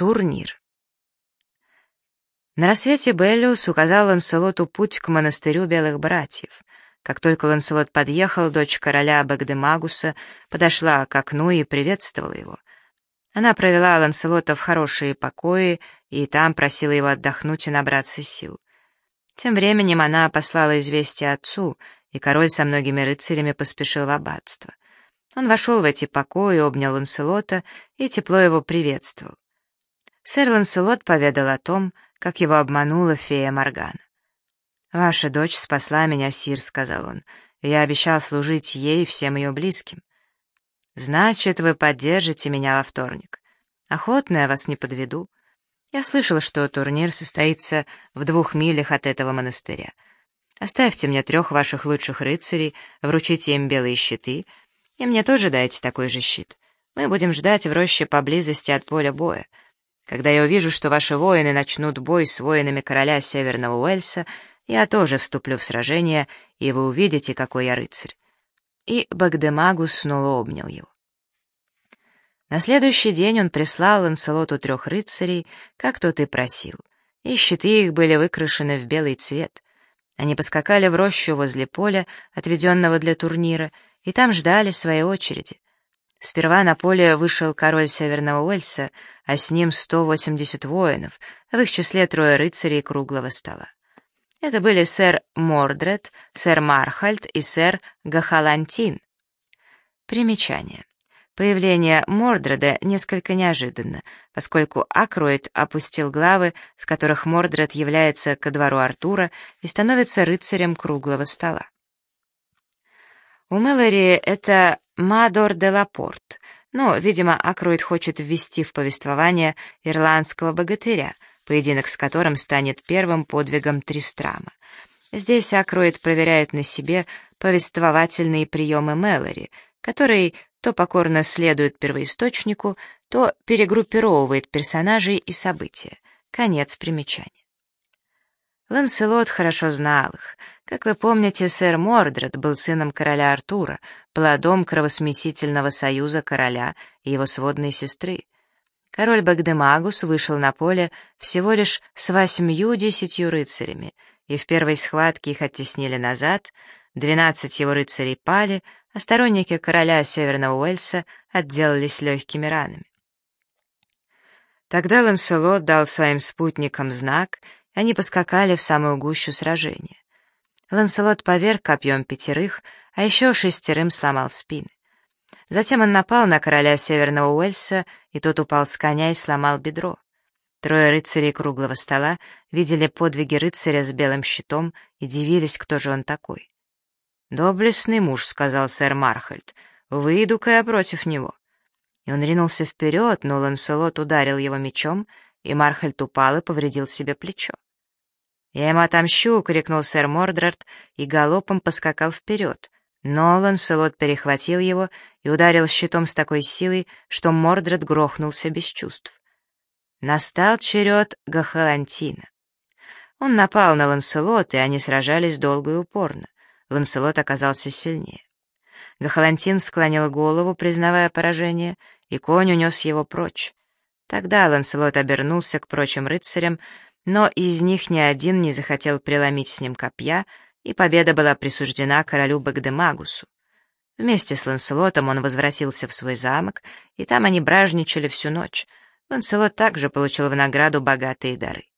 Турнир. На рассвете Беллиус указал Ланселоту путь к монастырю Белых Братьев. Как только Ланселот подъехал, дочь короля Багдемагуса подошла к окну и приветствовала его. Она провела Ланселота в хорошие покои и там просила его отдохнуть и набраться сил. Тем временем она послала известие отцу, и король со многими рыцарями поспешил в аббатство. Он вошел в эти покои, обнял Ланселота и тепло его приветствовал. Сэр Ланселот поведал о том, как его обманула фея Моргана. «Ваша дочь спасла меня, сир», — сказал он. «Я обещал служить ей и всем ее близким». «Значит, вы поддержите меня во вторник. Охотно я вас не подведу. Я слышал, что турнир состоится в двух милях от этого монастыря. Оставьте мне трех ваших лучших рыцарей, вручите им белые щиты, и мне тоже дайте такой же щит. Мы будем ждать в роще поблизости от поля боя. Когда я увижу, что ваши воины начнут бой с воинами короля Северного Уэльса, я тоже вступлю в сражение, и вы увидите, какой я рыцарь». И Багдемагус снова обнял его. На следующий день он прислал Ланселоту трех рыцарей, как тот и просил, и щиты их были выкрашены в белый цвет. Они поскакали в рощу возле поля, отведенного для турнира, и там ждали своей очереди. Сперва на поле вышел король Северного Уэльса, а с ним 180 воинов, в их числе трое рыцарей круглого стола. Это были сэр Мордред, сэр Мархальд и сэр Гахалантин. Примечание. Появление Мордреда несколько неожиданно, поскольку Акруид опустил главы, в которых Мордред является ко двору Артура и становится рыцарем круглого стола. У Мэлори это Мадор де Лапорт, но, видимо, Акруид хочет ввести в повествование ирландского богатыря, поединок с которым станет первым подвигом Тристрама. Здесь Акруид проверяет на себе повествовательные приемы Мэлори, который то покорно следует первоисточнику, то перегруппировывает персонажей и события. Конец примечания. Ланселот хорошо знал их. Как вы помните, сэр Мордред был сыном короля Артура, плодом кровосмесительного союза короля и его сводной сестры. Король Багдемагус вышел на поле всего лишь с восьмью-десятью рыцарями, и в первой схватке их оттеснили назад, двенадцать его рыцарей пали, а сторонники короля Северного Уэльса отделались легкими ранами. Тогда Ланселот дал своим спутникам знак — они поскакали в самую гущу сражения. Ланселот поверг копьем пятерых, а еще шестерым сломал спины. Затем он напал на короля Северного Уэльса, и тот упал с коня и сломал бедро. Трое рыцарей круглого стола видели подвиги рыцаря с белым щитом и дивились, кто же он такой. «Доблестный муж», — сказал сэр Мархальд, — «выйду-ка я против него». И он ринулся вперед, но Ланселот ударил его мечом, и Мархальд упал и повредил себе плечо. «Я ему отомщу!» — крикнул сэр Мордред и галопом поскакал вперед. Но Ланселот перехватил его и ударил щитом с такой силой, что Мордред грохнулся без чувств. Настал черед Гахалантина. Он напал на Ланселот, и они сражались долго и упорно. Ланселот оказался сильнее. Гахалантин склонил голову, признавая поражение, и конь унес его прочь. Тогда Ланселот обернулся к прочим рыцарям, но из них ни один не захотел преломить с ним копья, и победа была присуждена королю Багдемагусу. Вместе с Ланселотом он возвратился в свой замок, и там они бражничали всю ночь. Ланселот также получил в награду богатые дары.